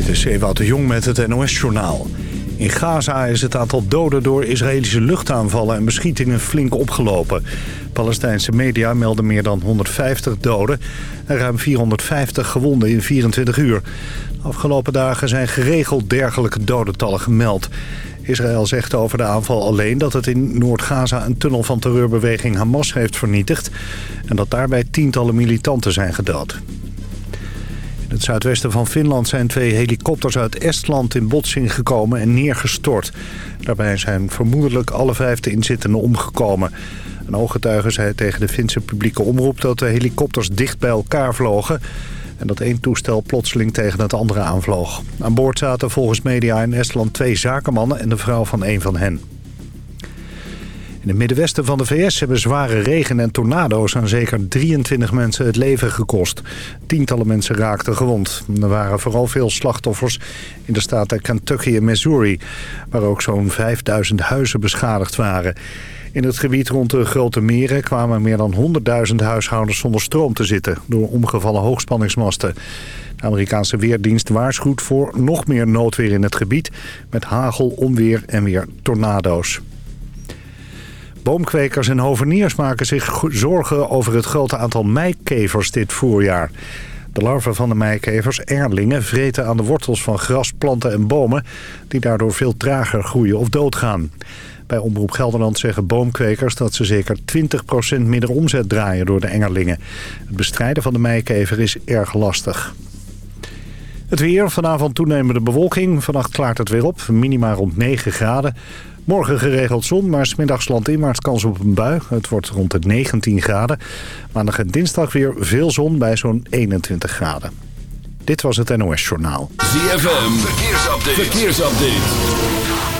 Dit is Ewout de Jong met het NOS-journaal. In Gaza is het aantal doden door Israëlische luchtaanvallen en beschietingen flink opgelopen. Palestijnse media melden meer dan 150 doden en ruim 450 gewonden in 24 uur. De afgelopen dagen zijn geregeld dergelijke dodentallen gemeld. Israël zegt over de aanval alleen dat het in Noord-Gaza een tunnel van terreurbeweging Hamas heeft vernietigd... en dat daarbij tientallen militanten zijn gedood. In het zuidwesten van Finland zijn twee helikopters uit Estland in botsing gekomen en neergestort. Daarbij zijn vermoedelijk alle vijf de inzittenden omgekomen. Een ooggetuige zei tegen de Finse publieke omroep dat de helikopters dicht bij elkaar vlogen... en dat één toestel plotseling tegen het andere aanvloog. Aan boord zaten volgens media in Estland twee zakenmannen en de vrouw van een van hen. In het middenwesten van de VS hebben zware regen en tornado's aan zeker 23 mensen het leven gekost. Tientallen mensen raakten gewond. Er waren vooral veel slachtoffers in de staten Kentucky en Missouri... waar ook zo'n 5000 huizen beschadigd waren. In het gebied rond de grote meren kwamen meer dan 100.000 huishoudens zonder stroom te zitten... door omgevallen hoogspanningsmasten. De Amerikaanse Weerdienst waarschuwt voor nog meer noodweer in het gebied... met hagel, onweer en weer tornado's. Boomkwekers en hoveniers maken zich zorgen over het grote aantal meikevers dit voorjaar. De larven van de meikevers, erlingen, vreten aan de wortels van gras, planten en bomen... die daardoor veel trager groeien of doodgaan. Bij Omroep Gelderland zeggen boomkwekers dat ze zeker 20% minder omzet draaien door de engerlingen. Het bestrijden van de meikever is erg lastig. Het weer, vanavond toenemende bewolking. Vannacht klaart het weer op, minima rond 9 graden. Morgen geregeld zon, maar smiddags landinwaarts kans op een bui. Het wordt rond de 19 graden. Maandag en dinsdag weer veel zon bij zo'n 21 graden. Dit was het NOS Journaal. ZFM, verkeersupdate. verkeersupdate.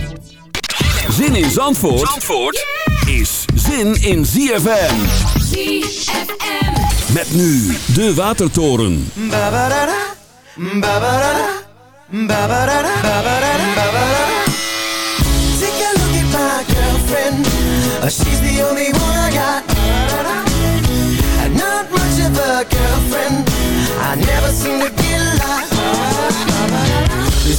Zin in Zandvoort, Zandvoort is zin in ZFM. ZFM. Met nu de Watertoren. Take a look at my girlfriend. Uh, she's the only one I got. Not much of a girlfriend. I never get a.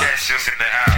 Cash in the house.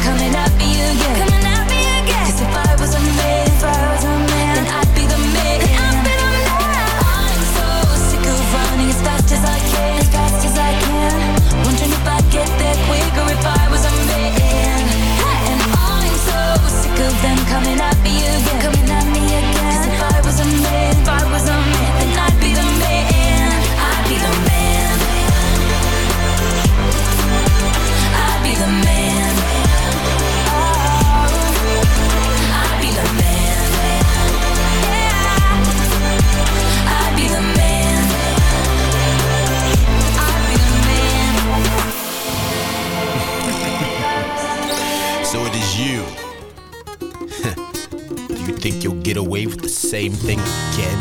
same thing again?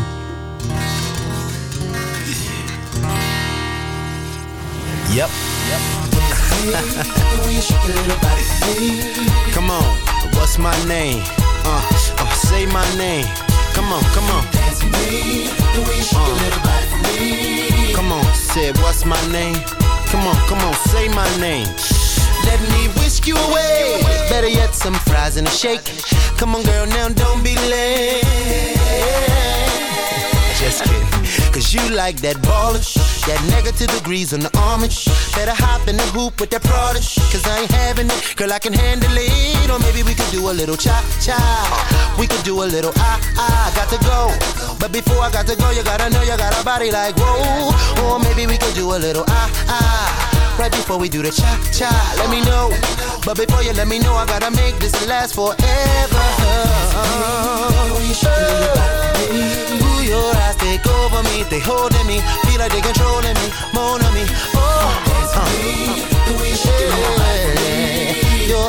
Yep. yep. come on, what's my name? Uh, uh, say my name. Come on, come on. Uh, come on, say what's my name? Come on, come on, say my name. Let me whisk you away. Better yet, some fries and a shake. Come on, girl, now don't be late. Just kidding. Cause you like that baller, that negative degrees on the armage. Better hop in the hoop with that Prada. Cause I ain't having it, girl, I can handle it. Or maybe we could do a little cha cha. We could do a little ah ah. Got to go. But before I got to go, you gotta know you got a body like whoa. Or maybe we could do a little ah ah. Right before we do the cha cha, let me know. But before you let me know, I gotta make this last forever. Ooh, your eyes take over me, they holding me, feel like they controlling me, more on me. Oh, yeah. Your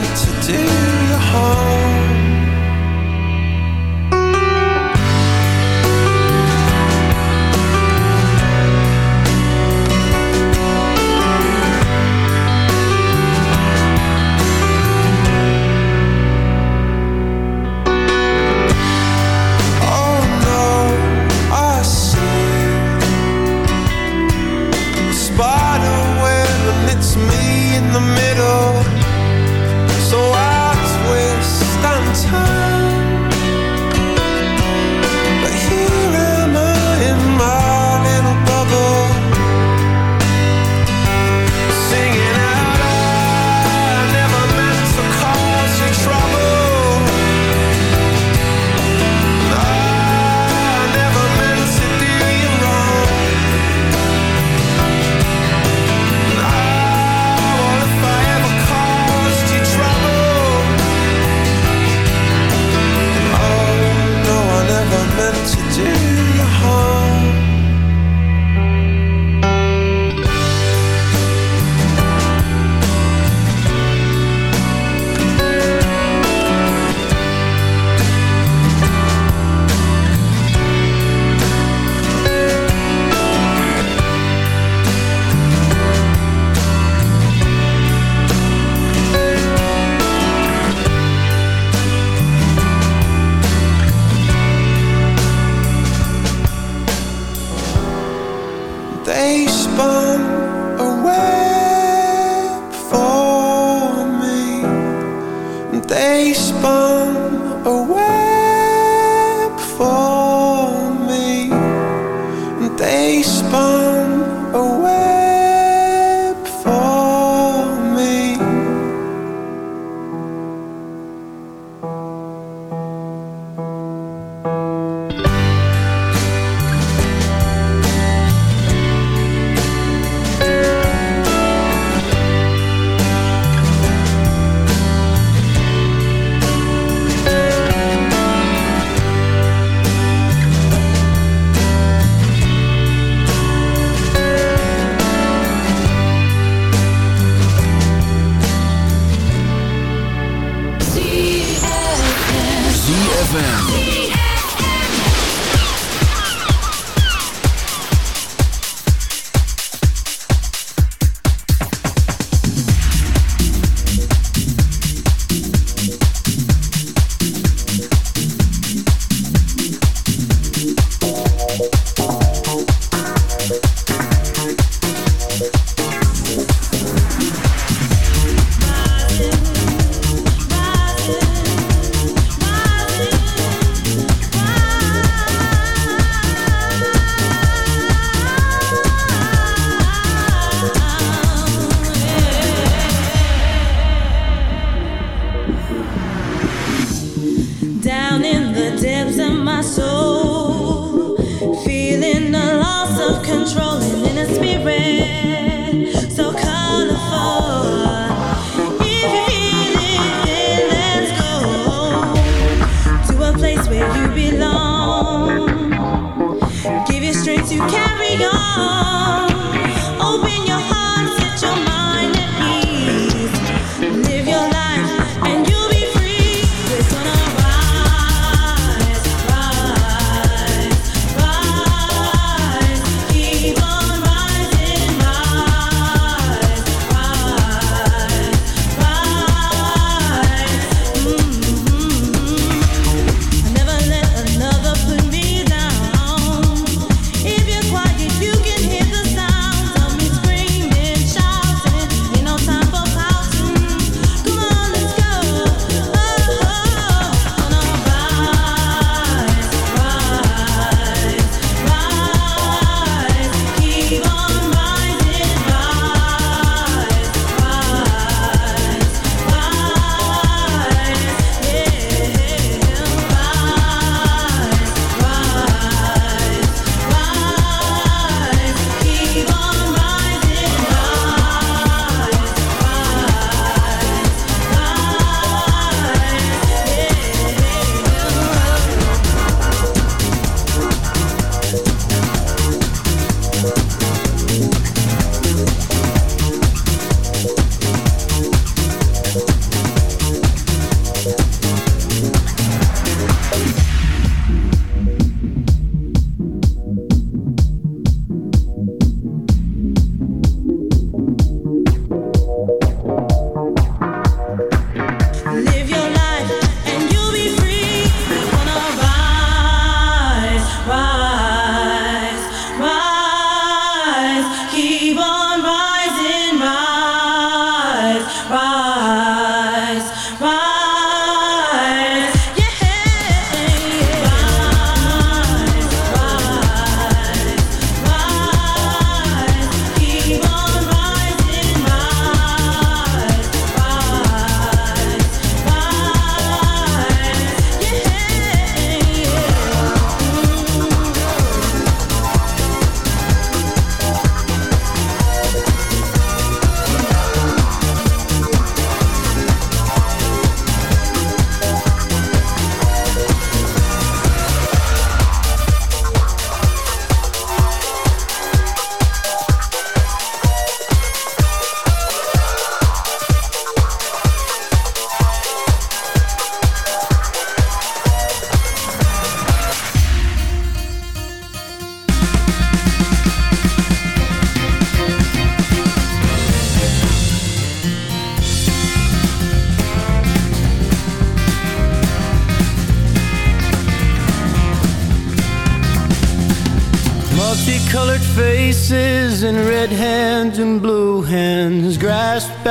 Meant to do They spun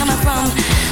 coming from?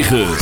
9.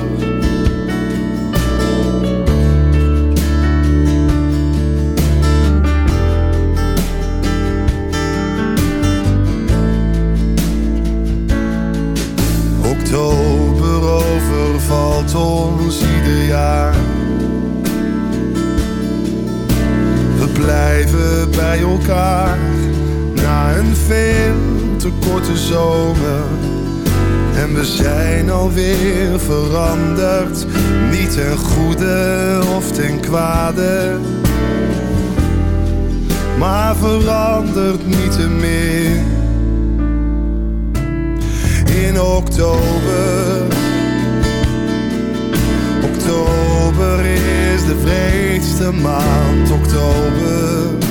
Alweer veranderd, niet ten goede of ten kwade. Maar verandert niet te meer. In oktober, oktober is de vreedste maand, oktober.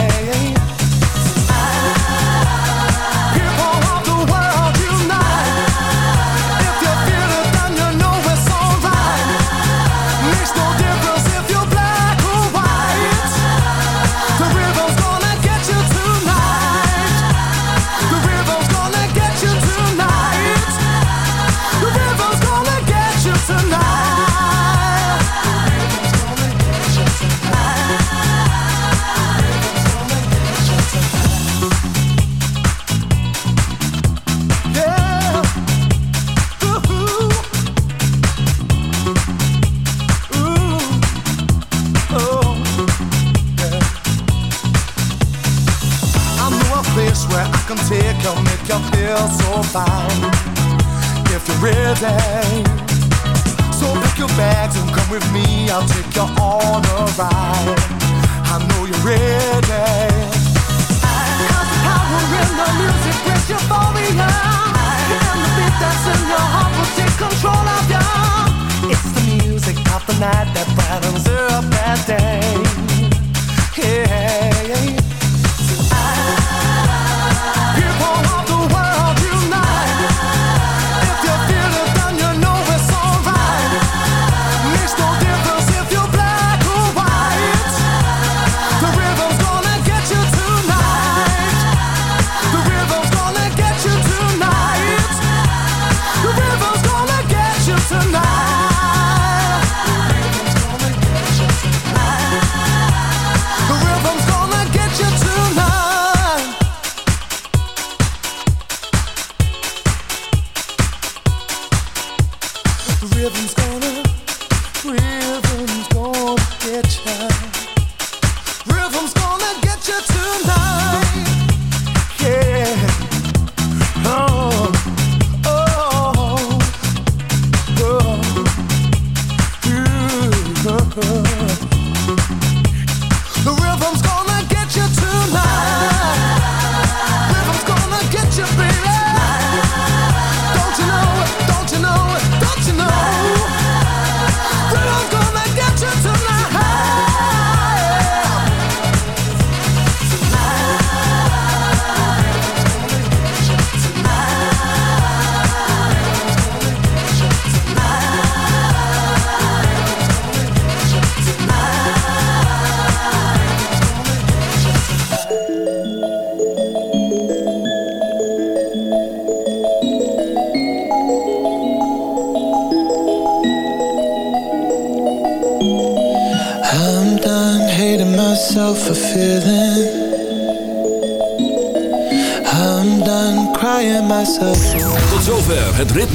With me. I'll take you on a ride. I know you're ready. Cause the power in the music brings euphoria. And the beat that's in your heart will take control of you. It's the music of the night that brightens up that day. Yeah.